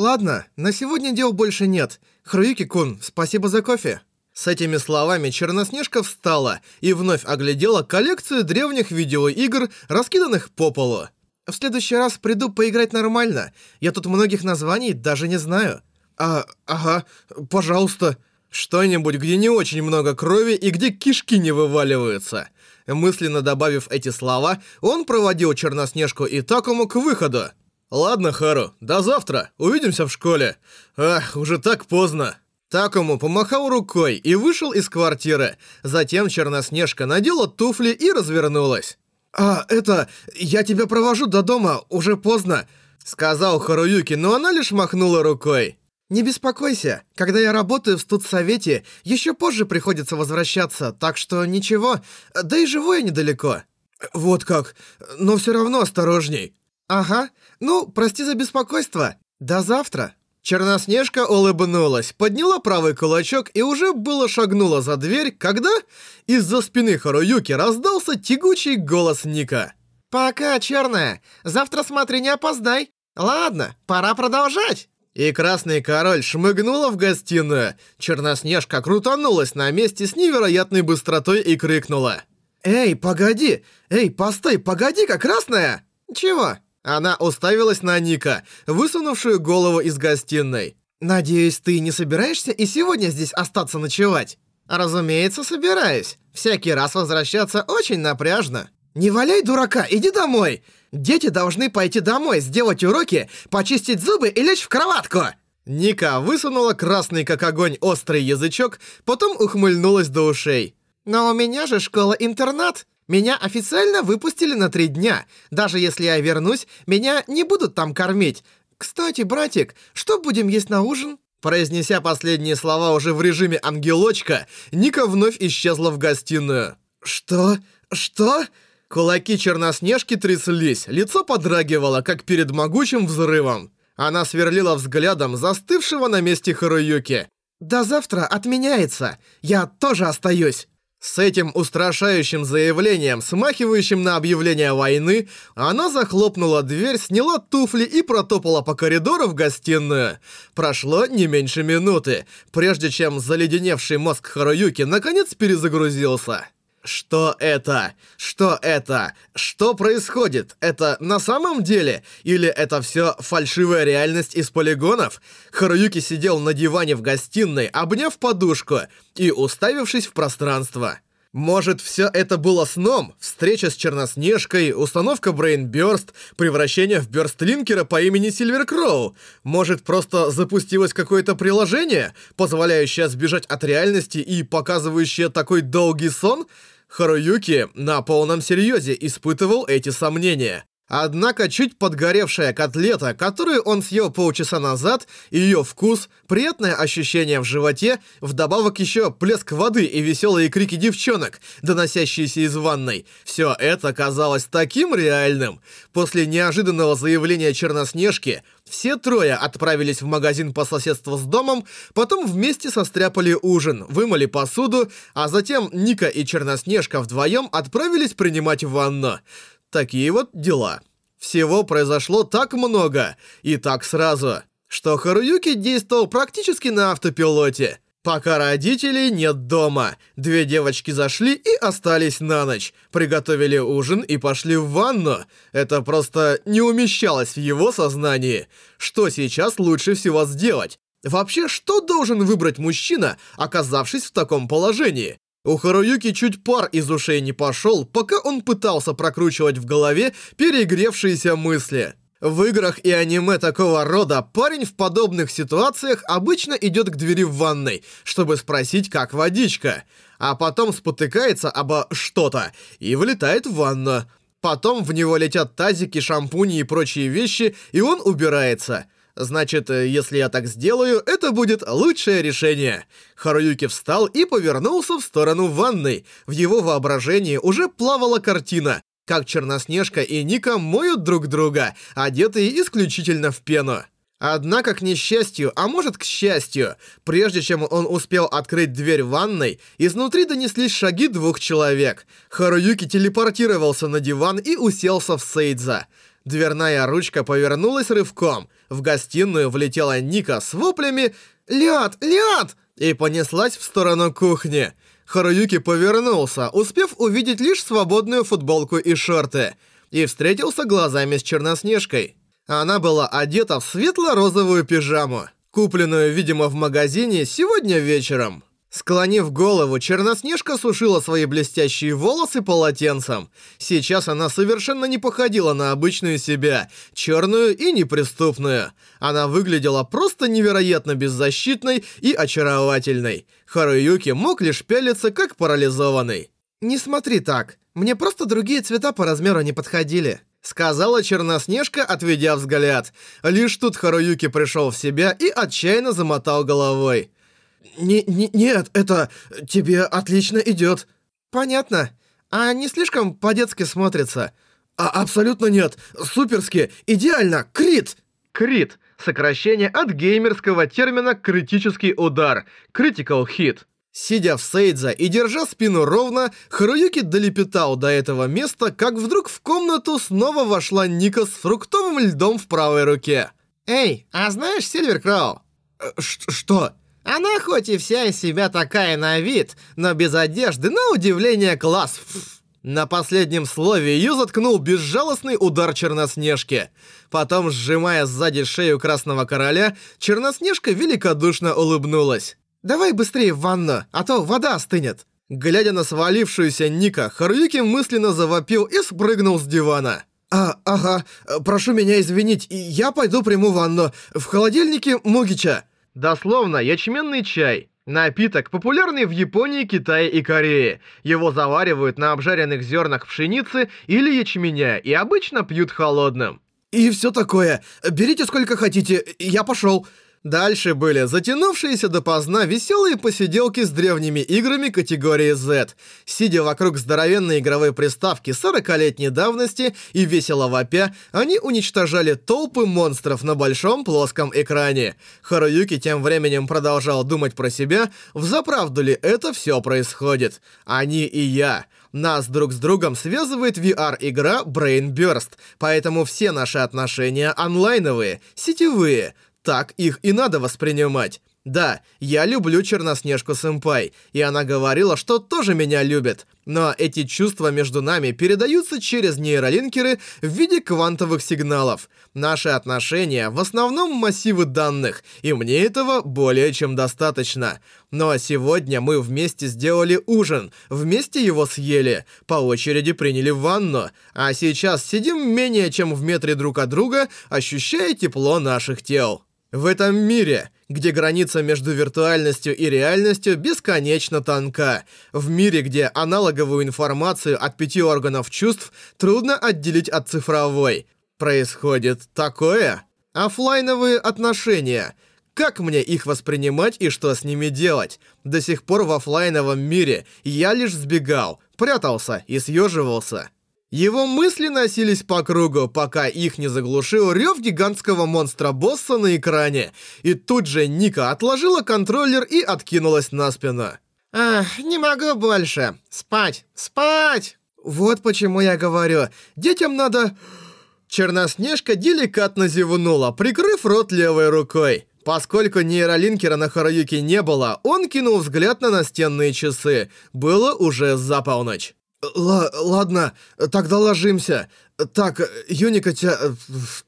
Ладно, на сегодня дел больше нет. Харуюки-кун, спасибо за кофе. С этими словами Черноснежка встала и вновь оглядела коллекцию древних видеоигр, раскиданных по полу. В следующий раз приду поиграть нормально. Я тут многих названий даже не знаю. А, ага, пожалуйста. Что-нибудь, где не очень много крови и где кишки не вываливаются. Мысленно добавив эти слова, он проводил Черноснежку и Такому к выходу. «Ладно, Хару, до завтра. Увидимся в школе. Ах, уже так поздно». Такому помахал рукой и вышел из квартиры. Затем Черноснежка надела туфли и развернулась. «А, это... Я тебя провожу до дома, уже поздно», — сказал Харуюки, но она лишь махнула рукой. «Не беспокойся, когда я работаю в студсовете, еще позже приходится возвращаться, так что ничего, да и живу я недалеко». «Вот как, но все равно осторожней». «Ага, ну, прости за беспокойство, до завтра». Черноснежка улыбнулась, подняла правый кулачок и уже было шагнула за дверь, когда из-за спины Харуюки раздался тягучий голос Ника. «Пока, Черная, завтра смотри, не опоздай. Ладно, пора продолжать». И Красный Король шмыгнула в гостиную. Черноснежка крутанулась на месте с невероятной быстротой и крикнула. «Эй, погоди! Эй, постой, погоди-ка, Красная!» «Чего?» Она уставилась на Ника, высунувшую голову из гостиной. «Надеюсь, ты не собираешься и сегодня здесь остаться ночевать?» «Разумеется, собираюсь. Всякий раз возвращаться очень напряжно». «Не валяй дурака, иди домой! Дети должны пойти домой, сделать уроки, почистить зубы и лечь в кроватку!» Ника высунула красный как огонь острый язычок, потом ухмыльнулась до ушей. «Но у меня же школа-интернат. Меня официально выпустили на три дня. Даже если я вернусь, меня не будут там кормить. Кстати, братик, что будем есть на ужин?» Произнеся последние слова уже в режиме ангелочка, Ника вновь исчезла в гостиную. «Что? Что?» Кулаки Черноснежки тряслись, лицо подрагивало, как перед могучим взрывом. Она сверлила взглядом застывшего на месте Харуюки. «До завтра отменяется. Я тоже остаюсь». С этим устрашающим заявлением, смахивающим на объявление войны, она захлопнула дверь, сняла туфли и протопала по коридору в гостиную. Прошло не меньше минуты, прежде чем заледеневший мозг Харуюки наконец перезагрузился. Что это? Что это? Что происходит? Это на самом деле? Или это все фальшивая реальность из полигонов? Харуюки сидел на диване в гостиной, обняв подушку и уставившись в пространство. Может, все это было сном? Встреча с Черноснежкой, установка Брейнбёрст, превращение в Бёрстлинкера по имени Сильвер Кроу? Может, просто запустилось какое-то приложение, позволяющее сбежать от реальности и показывающее такой долгий сон? Харуюки на полном серьезе испытывал эти сомнения. Однако чуть подгоревшая котлета, которую он съел полчаса назад, ее вкус, приятное ощущение в животе, вдобавок еще плеск воды и веселые крики девчонок, доносящиеся из ванной, все это казалось таким реальным. После неожиданного заявления Черноснежки, все трое отправились в магазин по соседству с домом, потом вместе состряпали ужин, вымыли посуду, а затем Ника и Черноснежка вдвоем отправились принимать ванну. Такие вот дела. Всего произошло так много, и так сразу, что Харуюки действовал практически на автопилоте. Пока родителей нет дома, две девочки зашли и остались на ночь, приготовили ужин и пошли в ванну. Это просто не умещалось в его сознании. Что сейчас лучше всего сделать? Вообще, что должен выбрать мужчина, оказавшись в таком положении? У Харуюки чуть пар из ушей не пошел, пока он пытался прокручивать в голове перегревшиеся мысли. В играх и аниме такого рода парень в подобных ситуациях обычно идет к двери в ванной, чтобы спросить, как водичка, а потом спотыкается обо что-то и вылетает в ванну. Потом в него летят тазики, шампуни и прочие вещи, и он убирается – Значит, э, если я так сделаю, это будет лучшее решение. Харуюки встал и повернулся в сторону ванной. В его воображении уже плавала картина, как Черноснежка и Ника моют друг друга, одетые исключительно в пену. Однако, к несчастью, а может к счастью, прежде чем он успел открыть дверь ванной, изнутри донеслись шаги двух человек. Харуюки телепортировался на диван и уселся в Сейдза. Дверная ручка повернулась рывком. В гостиную влетела Ника с воплями «Лед! Лед!» и понеслась в сторону кухни. Харуюки повернулся, успев увидеть лишь свободную футболку и шорты, и встретился глазами с Черноснежкой. Она была одета в светло-розовую пижаму, купленную, видимо, в магазине сегодня вечером. Склонив голову, Черноснежка сушила свои блестящие волосы полотенцем. Сейчас она совершенно не походила на обычную себя, черную и неприступную. Она выглядела просто невероятно беззащитной и очаровательной. Харуюки мог лишь пялиться, как парализованный. «Не смотри так, мне просто другие цвета по размеру не подходили», сказала Черноснежка, отведя взгляд. Лишь тут Харуюки пришел в себя и отчаянно замотал головой. Не, не, нет, это тебе отлично идет. Понятно. А не слишком по-детски смотрится? А, абсолютно нет. Суперски, идеально, крит. Крит. Сокращение от геймерского термина «критический удар» — «critical hit». Сидя в Сейдза и держа спину ровно, Харуюки долепетал до этого места, как вдруг в комнату снова вошла Ника с фруктовым льдом в правой руке. «Эй, а знаешь Сильвер Кроу?» «Э, «Что?» Она хоть и вся из себя такая на вид, но без одежды, на удивление класс. На последнем слове ее заткнул безжалостный удар Черноснежки. Потом, сжимая сзади шею Красного Короля, Черноснежка великодушно улыбнулась. «Давай быстрее в ванну, а то вода остынет». Глядя на свалившуюся Ника, Харуюки мысленно завопил и спрыгнул с дивана. «А, ага, прошу меня извинить, я пойду приму ванну. В холодильнике Мугича». Дословно, ячменный чай. Напиток, популярный в Японии, Китае и Корее. Его заваривают на обжаренных зернах пшеницы или ячменя и обычно пьют холодным. «И все такое. Берите сколько хотите, я пошел». Дальше были затянувшиеся допоздна веселые посиделки с древними играми категории Z. Сидя вокруг здоровенной игровой приставки 40-летней давности и весело вопя, они уничтожали толпы монстров на большом плоском экране. Харуюки тем временем продолжал думать про себя, взаправду ли это все происходит. Они и я. Нас друг с другом связывает VR-игра Brain Burst, поэтому все наши отношения онлайновые, сетевые — так их и надо воспринимать. Да, я люблю Черноснежку-сэмпай, и она говорила, что тоже меня любит. Но эти чувства между нами передаются через нейролинкеры в виде квантовых сигналов. Наши отношения в основном массивы данных, и мне этого более чем достаточно. Но сегодня мы вместе сделали ужин, вместе его съели, по очереди приняли ванну, а сейчас сидим менее чем в метре друг от друга, ощущая тепло наших тел. В этом мире, где граница между виртуальностью и реальностью бесконечно тонка, в мире, где аналоговую информацию от пяти органов чувств трудно отделить от цифровой, происходит такое? Оффлайновые отношения. Как мне их воспринимать и что с ними делать? До сих пор в оффлайновом мире я лишь сбегал, прятался и съеживался. Его мысли носились по кругу, пока их не заглушил рев гигантского монстра-босса на экране. И тут же Ника отложила контроллер и откинулась на спину. «Ах, не могу больше. Спать, спать!» «Вот почему я говорю, детям надо...» Черноснежка деликатно зевнула, прикрыв рот левой рукой. Поскольку нейролинкера на Харуюке не было, он кинул взгляд на настенные часы. Было уже за полночь. Л ладно, тогда ложимся. Так, Юника тебя...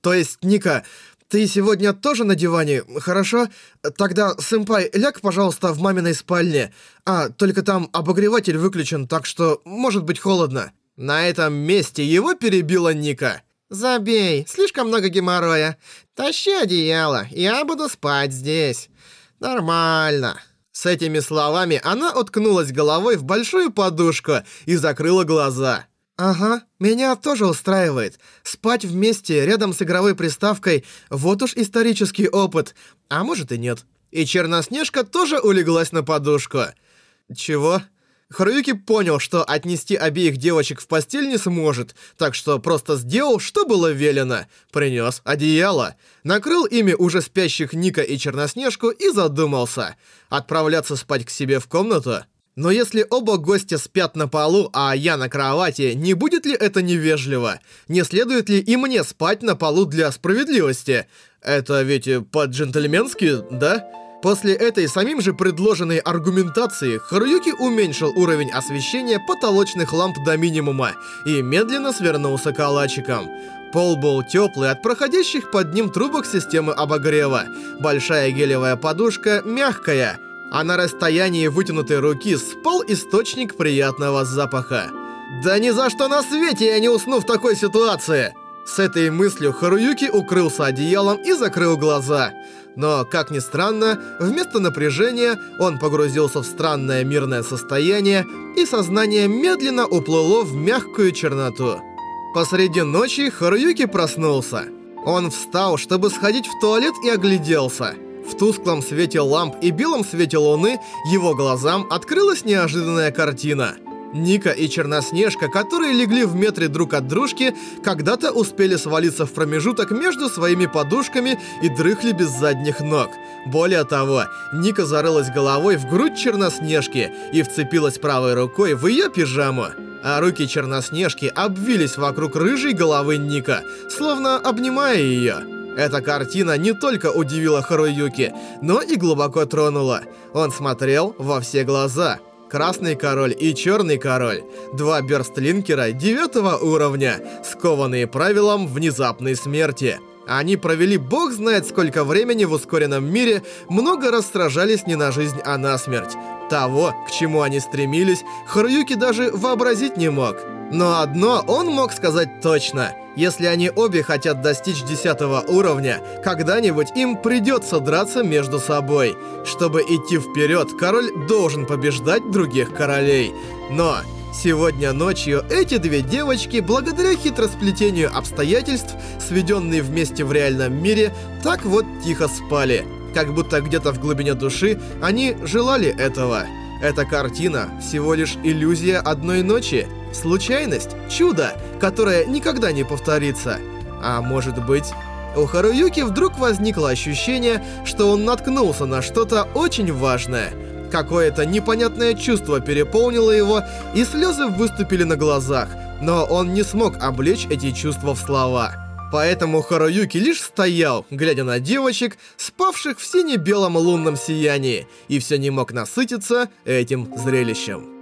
То есть Ника, ты сегодня тоже на диване, хорошо? Тогда, сэмпай, ляг, пожалуйста, в маминой спальне. А, только там обогреватель выключен, так что может быть холодно. На этом месте его перебила Ника. «Забей, слишком много геморроя. Тащи одеяло, я буду спать здесь. Нормально». С этими словами она уткнулась головой в большую подушку и закрыла глаза. «Ага, меня тоже устраивает. Спать вместе, рядом с игровой приставкой, вот уж исторический опыт. А может и нет». И Черноснежка тоже улеглась на подушку. «Чего?» Харуюки понял, что отнести обеих девочек в постель не сможет, так что просто сделал, что было велено. Принес одеяло, накрыл ими уже спящих Ника и Черноснежку и задумался. Отправляться спать к себе в комнату? Но если оба гостя спят на полу, а я на кровати, не будет ли это невежливо? Не следует ли и мне спать на полу для справедливости? Это ведь по-джентльменски, да? После этой самим же предложенной аргументации Харуюки уменьшил уровень освещения потолочных ламп до минимума и медленно свернулся калачиком. Пол был теплый от проходящих под ним трубок системы обогрева. Большая гелевая подушка мягкая, а на расстоянии вытянутой руки спал источник приятного запаха. «Да ни за что на свете я не усну в такой ситуации!» С этой мыслью Харуюки укрылся одеялом и закрыл глаза. Но, как ни странно, вместо напряжения он погрузился в странное мирное состояние, и сознание медленно уплыло в мягкую черноту. Посреди ночи Харуюки проснулся. Он встал, чтобы сходить в туалет и огляделся. В тусклом свете ламп и белом свете луны его глазам открылась неожиданная картина – Ника и Черноснежка, которые легли в метре друг от дружки, когда-то успели свалиться в промежуток между своими подушками и дрыхли без задних ног. Более того, Ника зарылась головой в грудь Черноснежки и вцепилась правой рукой в ее пижаму. А руки Черноснежки обвились вокруг рыжей головы Ника, словно обнимая ее. Эта картина не только удивила Харуюки, но и глубоко тронула. Он смотрел во все глаза – Красный король и черный король. Два бёрстлинкера девятого уровня, скованные правилом внезапной смерти. Они провели бог знает сколько времени в ускоренном мире, много раз сражались не на жизнь, а на смерть. Того, к чему они стремились, Харуюки даже вообразить не мог. Но одно он мог сказать точно. Если они обе хотят достичь 10 уровня, когда-нибудь им придется драться между собой. Чтобы идти вперед, король должен побеждать других королей. Но сегодня ночью эти две девочки, благодаря хитросплетению обстоятельств, сведенные вместе в реальном мире, так вот тихо спали. Как будто где-то в глубине души они желали этого. Эта картина всего лишь иллюзия одной ночи, случайность, чудо, которое никогда не повторится. А может быть... У Харуюки вдруг возникло ощущение, что он наткнулся на что-то очень важное. Какое-то непонятное чувство переполнило его, и слезы выступили на глазах, но он не смог облечь эти чувства в слова. Поэтому Харуюки лишь стоял, глядя на девочек, спавших в сине-белом лунном сиянии, и все не мог насытиться этим зрелищем.